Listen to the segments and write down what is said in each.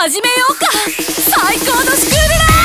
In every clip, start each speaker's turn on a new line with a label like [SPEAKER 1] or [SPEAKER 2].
[SPEAKER 1] 始めようか。最高のスクールだ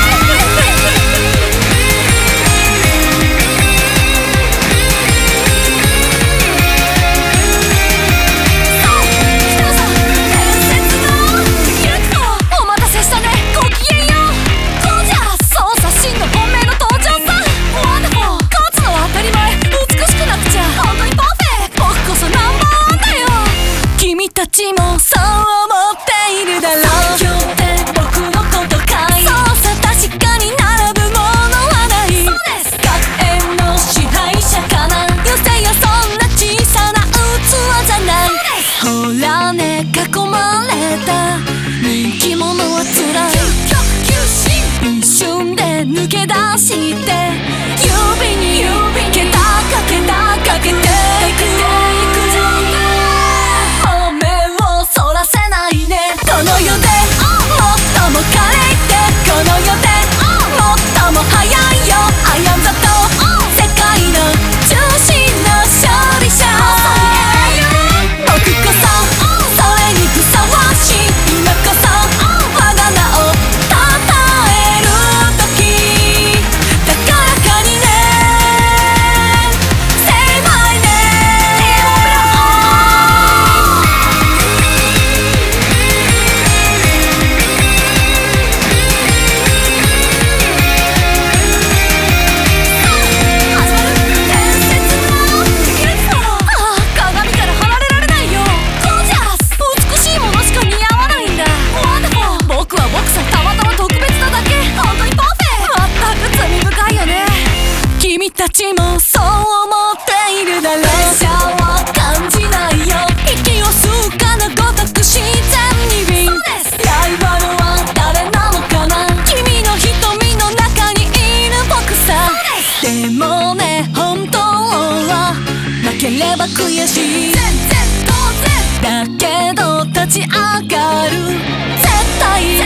[SPEAKER 1] ば悔しい当然だけど立ち上がる絶対